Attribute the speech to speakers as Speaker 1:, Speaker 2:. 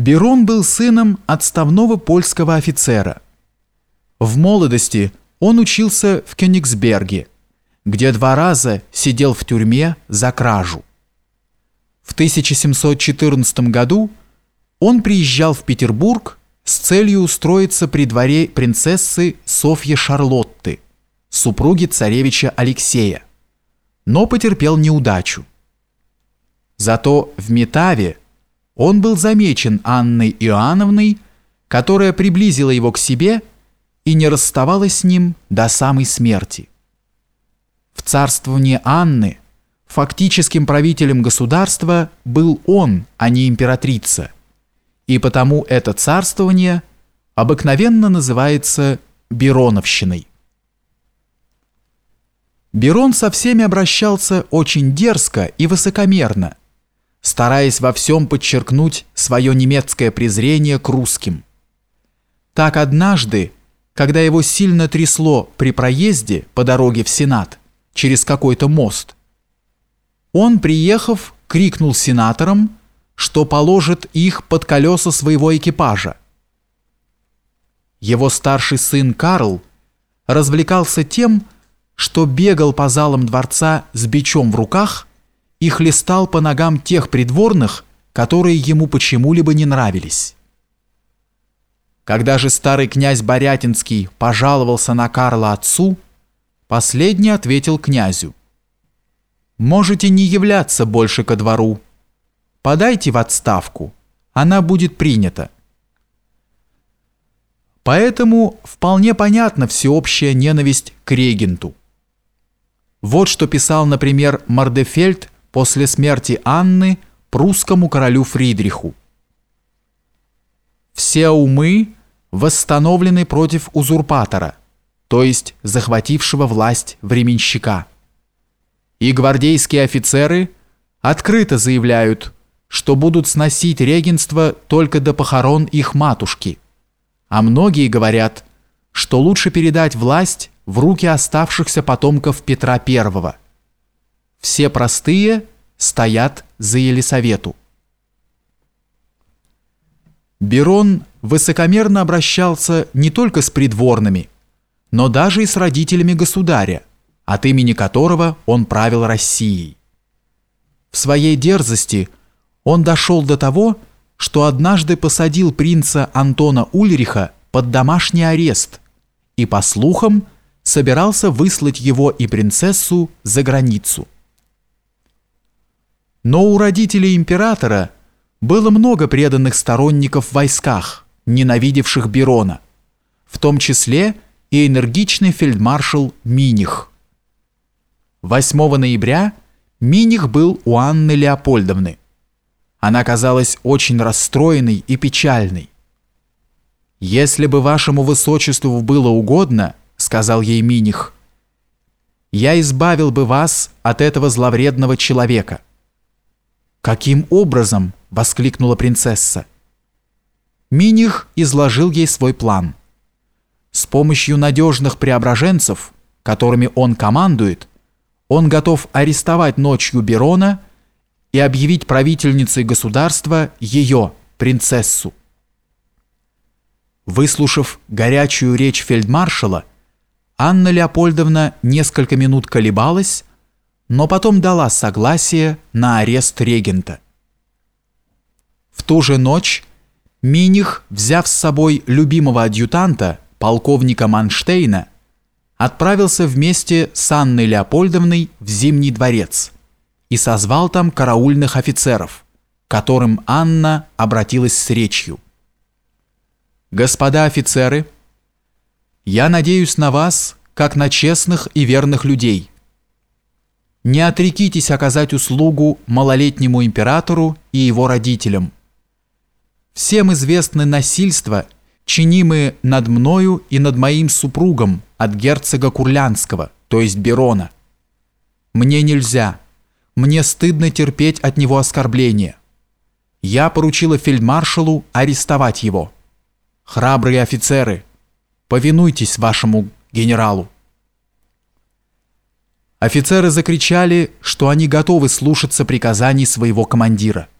Speaker 1: Берон был сыном отставного польского офицера. В молодости он учился в Кёнигсберге, где два раза сидел в тюрьме за кражу. В 1714 году он приезжал в Петербург с целью устроиться при дворе принцессы Софьи Шарлотты, супруги царевича Алексея, но потерпел неудачу. Зато в Метаве он был замечен Анной Иоанновной, которая приблизила его к себе и не расставалась с ним до самой смерти. В царствовании Анны фактическим правителем государства был он, а не императрица, и потому это царствование обыкновенно называется Бероновщиной. Берон со всеми обращался очень дерзко и высокомерно, стараясь во всем подчеркнуть свое немецкое презрение к русским. Так однажды, когда его сильно трясло при проезде по дороге в Сенат через какой-то мост, он, приехав, крикнул сенаторам, что положит их под колеса своего экипажа. Его старший сын Карл развлекался тем, что бегал по залам дворца с бичом в руках и хлестал по ногам тех придворных, которые ему почему-либо не нравились. Когда же старый князь Борятинский пожаловался на Карла отцу, последний ответил князю. «Можете не являться больше ко двору. Подайте в отставку, она будет принята». Поэтому вполне понятна всеобщая ненависть к регенту. Вот что писал, например, Мардефельд после смерти Анны прусскому королю Фридриху. Все умы восстановлены против узурпатора, то есть захватившего власть временщика. И гвардейские офицеры открыто заявляют, что будут сносить регенство только до похорон их матушки, а многие говорят, что лучше передать власть в руки оставшихся потомков Петра I. Все простые стоят за Елисавету. Берон высокомерно обращался не только с придворными, но даже и с родителями государя, от имени которого он правил Россией. В своей дерзости он дошел до того, что однажды посадил принца Антона Ульриха под домашний арест и, по слухам, собирался выслать его и принцессу за границу. Но у родителей императора было много преданных сторонников в войсках, ненавидевших Берона, в том числе и энергичный фельдмаршал Миних. 8 ноября Миних был у Анны Леопольдовны. Она казалась очень расстроенной и печальной. «Если бы вашему высочеству было угодно, — сказал ей Миних, — я избавил бы вас от этого зловредного человека». «Каким образом?» – воскликнула принцесса. Миних изложил ей свой план. С помощью надежных преображенцев, которыми он командует, он готов арестовать ночью Берона и объявить правительницей государства ее, принцессу. Выслушав горячую речь фельдмаршала, Анна Леопольдовна несколько минут колебалась, но потом дала согласие на арест регента. В ту же ночь Миних, взяв с собой любимого адъютанта, полковника Манштейна, отправился вместе с Анной Леопольдовной в Зимний дворец и созвал там караульных офицеров, которым Анна обратилась с речью. «Господа офицеры, я надеюсь на вас, как на честных и верных людей» не отрекитесь оказать услугу малолетнему императору и его родителям. Всем известны насильства, чинимые над мною и над моим супругом от герцога Курлянского, то есть Берона. Мне нельзя, мне стыдно терпеть от него оскорбления. Я поручила фельдмаршалу арестовать его. Храбрые офицеры, повинуйтесь вашему генералу. Офицеры закричали, что они готовы слушаться приказаний своего командира –